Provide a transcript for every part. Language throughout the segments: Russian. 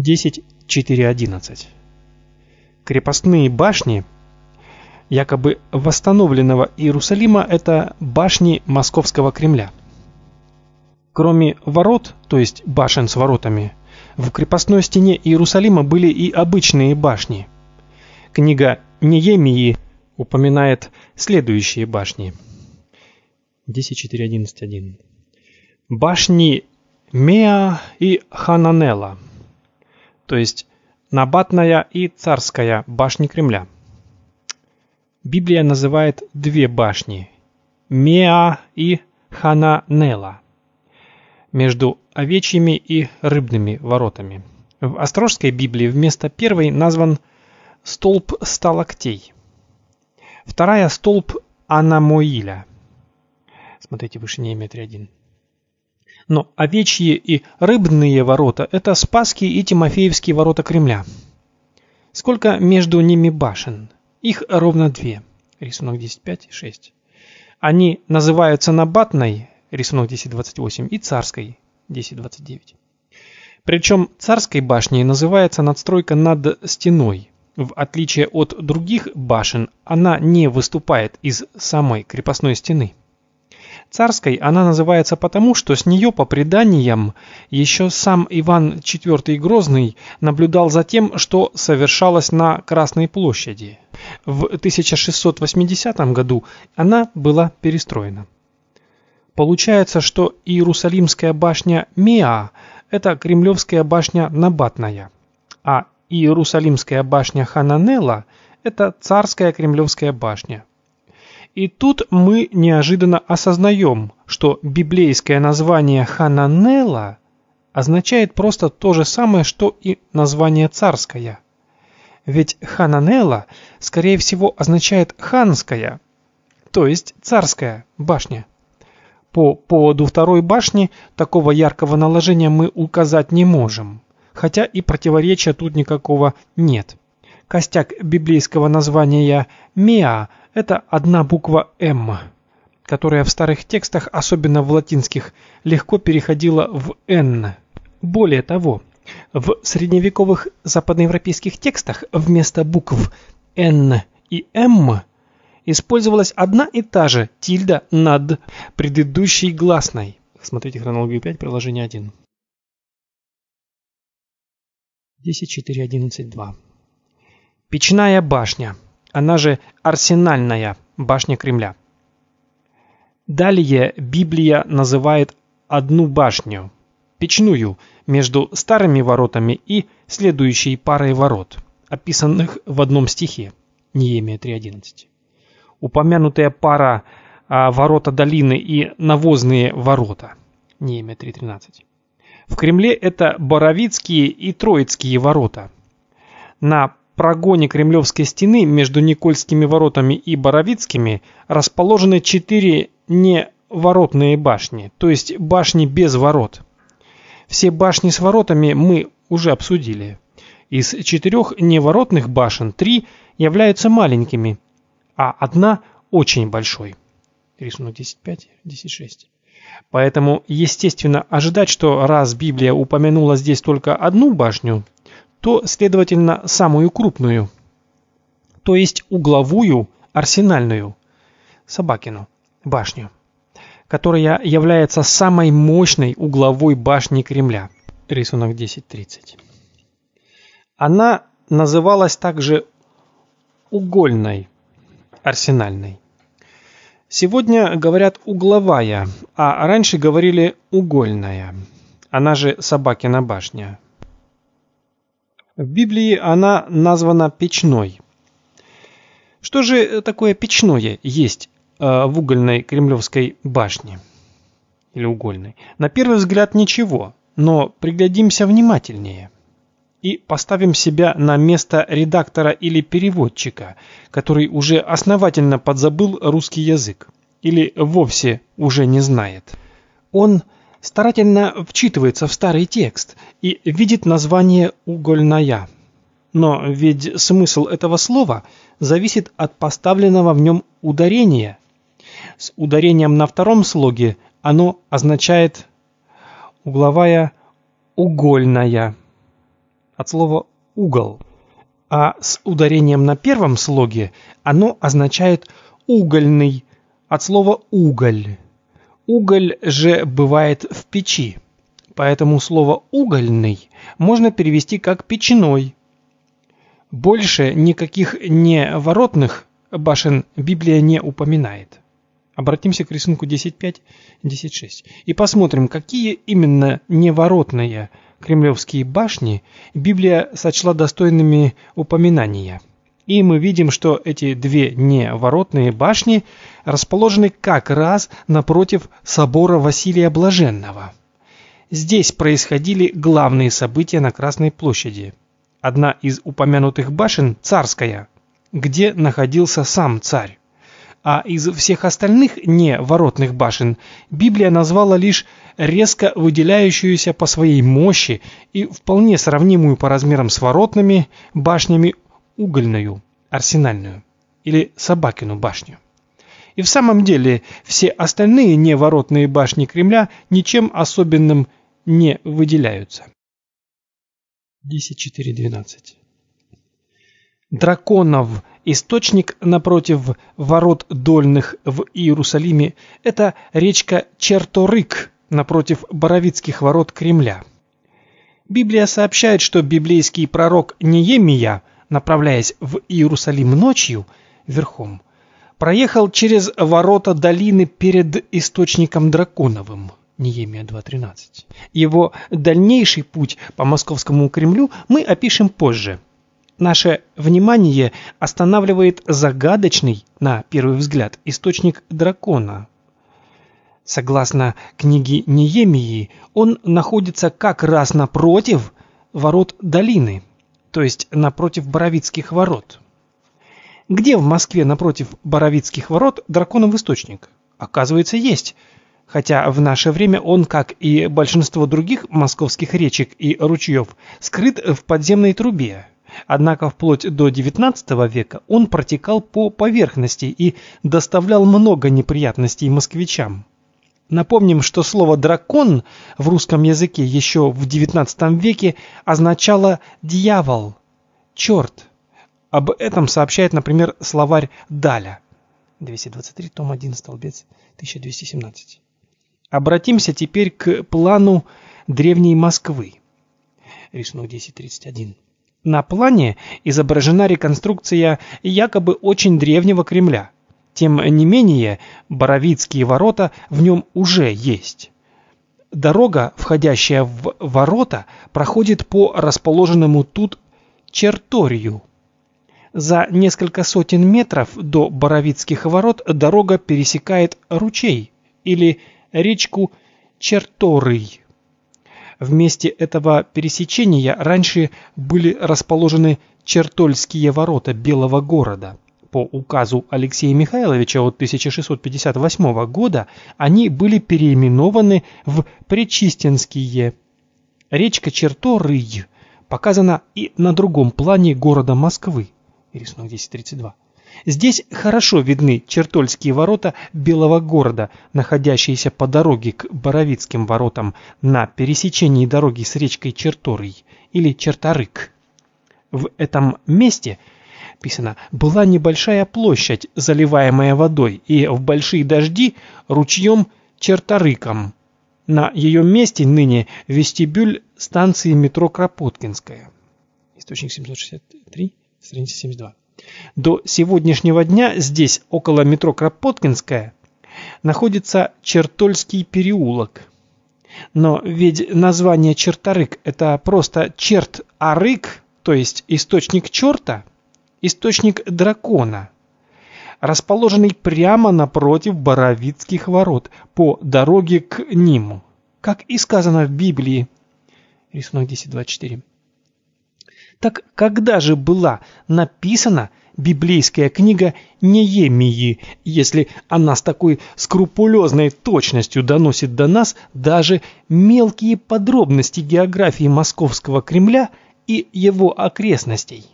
10.4.11 Крепостные башни якобы восстановленного Иерусалима – это башни Московского Кремля. Кроме ворот, то есть башен с воротами, в крепостной стене Иерусалима были и обычные башни. Книга Неемии упоминает следующие башни. 10.4.11.1 Башни Меа и Хананела, то есть Набатная и Царская башни Кремля. Библия называет две башни – Меа и Хананела, между овечьими и рыбными воротами. В Острожской Библии вместо первой назван столб сталактей. Вторая – столб Анамоиля. Смотрите выше Неемия 3.1. Но овечьи и рыбные ворота – это Спасские и Тимофеевские ворота Кремля. Сколько между ними башен? Их ровно две. Рисунок 10.5 и 6. Они называются Набатной, рисунок 10.28, и Царской, 10.29. Причем Царской башней называется надстройка над стеной. В отличие от других башен, она не выступает из самой крепостной стены. Царской она называется потому, что с нее, по преданиям, еще сам Иван IV Грозный наблюдал за тем, что совершалось на Красной площади. В 1680 году она была перестроена. Получается, что Иерусалимская башня Миа – это Кремлевская башня Набатная, а Иерусалимская башня Хананела – это Царская Кремлевская башня. И тут мы неожиданно осознаем, что библейское название Хананела означает просто то же самое, что и название царское. Ведь Хананела, скорее всего, означает ханская, то есть царская башня. По поводу второй башни такого яркого наложения мы указать не можем, хотя и противоречия тут никакого нет. Костяк библейского названия Миа – это одна буква «М», которая в старых текстах, особенно в латинских, легко переходила в «Н». Более того, в средневековых западноевропейских текстах вместо букв «Н» и «М» использовалась одна и та же тильда над предыдущей гласной. Смотрите хронологию 5, приложение 1. 10.4.11.2 Печная башня она же Арсенальная башня Кремля. Далее Библия называет одну башню, печную, между старыми воротами и следующей парой ворот, описанных в одном стихе, Неемия 3.11. Упомянутая пара а, ворота долины и навозные ворота, Неемия 3.13. В Кремле это Боровицкие и Троицкие ворота. На прогоне Кремлевской стены между Никольскими воротами и Боровицкими расположены четыре неворотные башни, то есть башни без ворот. Все башни с воротами мы уже обсудили. Из четырех неворотных башен три являются маленькими, а одна очень большой. Рисунок 10.5, 10.6. Поэтому естественно ожидать, что раз Библия упомянула здесь только одну башню, то, следовательно, самую крупную, то есть угловую арсенальную, Собакину, башню, которая является самой мощной угловой башней Кремля. Рисунок 10.30. Она называлась также угольной, арсенальной. Сегодня говорят угловая, а раньше говорили угольная. Она же Собакина башня. В Библии она названа печной. Что же такое печное есть э, в угольной кремлевской башне? Или угольной? На первый взгляд ничего, но приглядимся внимательнее. И поставим себя на место редактора или переводчика, который уже основательно подзабыл русский язык. Или вовсе уже не знает. Он старательно вчитывается в старый текст и видит название «угольная». Но ведь смысл этого слова зависит от поставленного в нем ударения. С ударением на втором слоге оно означает угловая угольная, от слова «угол», а с ударением на первом слоге оно означает «угольный» от слова «уголь». Уголь же бывает в печи, поэтому слово «угольный» можно перевести как «печной». Больше никаких неворотных башен Библия не упоминает. Обратимся к рисунку 10.5, 10.6 и посмотрим, какие именно неворотные кремлевские башни Библия сочла достойными упоминания. И мы видим, что эти две неворотные башни расположены как раз напротив собора Василия Блаженного. Здесь происходили главные события на Красной площади. Одна из упомянутых башен – царская, где находился сам царь. А из всех остальных неворотных башен Библия назвала лишь резко выделяющуюся по своей мощи и вполне сравнимую по размерам с воротными башнями угольную, арсенальную или Собакину башню. И в самом деле все остальные неворотные башни Кремля ничем особенным не выделяются. 10.4.12 Драконов источник напротив ворот дольных в Иерусалиме – это речка Черторык напротив Боровицких ворот Кремля. Библия сообщает, что библейский пророк Неемия направляясь в Иерусалим ночью, верхом, проехал через ворота долины перед источником Драконовым. Неемия 2.13. Его дальнейший путь по Московскому Кремлю мы опишем позже. Наше внимание останавливает загадочный, на первый взгляд, источник дракона. Согласно книге Неемии, он находится как раз напротив ворот долины – то есть напротив Боровицких ворот. Где в Москве напротив Боровицких ворот драконов источник? Оказывается, есть. Хотя в наше время он, как и большинство других московских речек и ручьев, скрыт в подземной трубе. Однако вплоть до XIX века он протекал по поверхности и доставлял много неприятностей москвичам. Напомним, что слово «дракон» в русском языке еще в XIX веке означало «дьявол», «черт». Об этом сообщает, например, словарь Даля. 223, том 1, столбец 1217. Обратимся теперь к плану древней Москвы. Рисунок 1031. На плане изображена реконструкция якобы очень древнего Кремля – тем не менее, Боровицкие ворота в нем уже есть. Дорога, входящая в ворота, проходит по расположенному тут черторию. За несколько сотен метров до Боровицких ворот дорога пересекает ручей или речку Черторый. В месте этого пересечения раньше были расположены Чертольские ворота Белого города – по указу Алексея Михайловича от 1658 года они были переименованы в Пречистенские. Речка Черторый показана и на другом плане города Москвы. Рисунок 1032. Здесь хорошо видны Чертольские ворота Белого города, находящиеся по дороге к Боровицким воротам на пересечении дороги с речкой Черторый или Черторык. В этом месте – написано, была небольшая площадь, заливаемая водой, и в большие дожди ручьем Черторыком. На ее месте ныне вестибюль станции метро Кропоткинская. Источник 763, страница 72. До сегодняшнего дня здесь, около метро Кропоткинская, находится Чертольский переулок. Но ведь название Черторык это просто черт-арык, то есть источник черта источник дракона, расположенный прямо напротив Боровицких ворот по дороге к ним, как и сказано в Библии. Рисунок 10.24. Так когда же была написана библейская книга Неемии, если она с такой скрупулезной точностью доносит до нас даже мелкие подробности географии Московского Кремля и его окрестностей?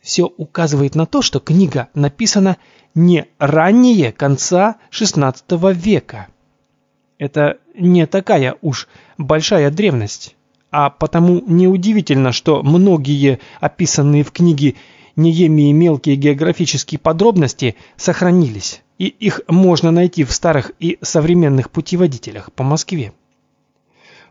Все указывает на то, что книга написана не ранее конца XVI века. Это не такая уж большая древность, а потому неудивительно, что многие описанные в книге Неемии мелкие географические подробности сохранились, и их можно найти в старых и современных путеводителях по Москве.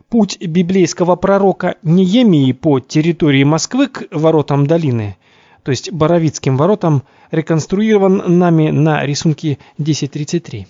Путь библейского пророка Неемии по территории Москвы к воротам долины, то есть Боровицким воротам, реконструирован нами на рисунке 1033.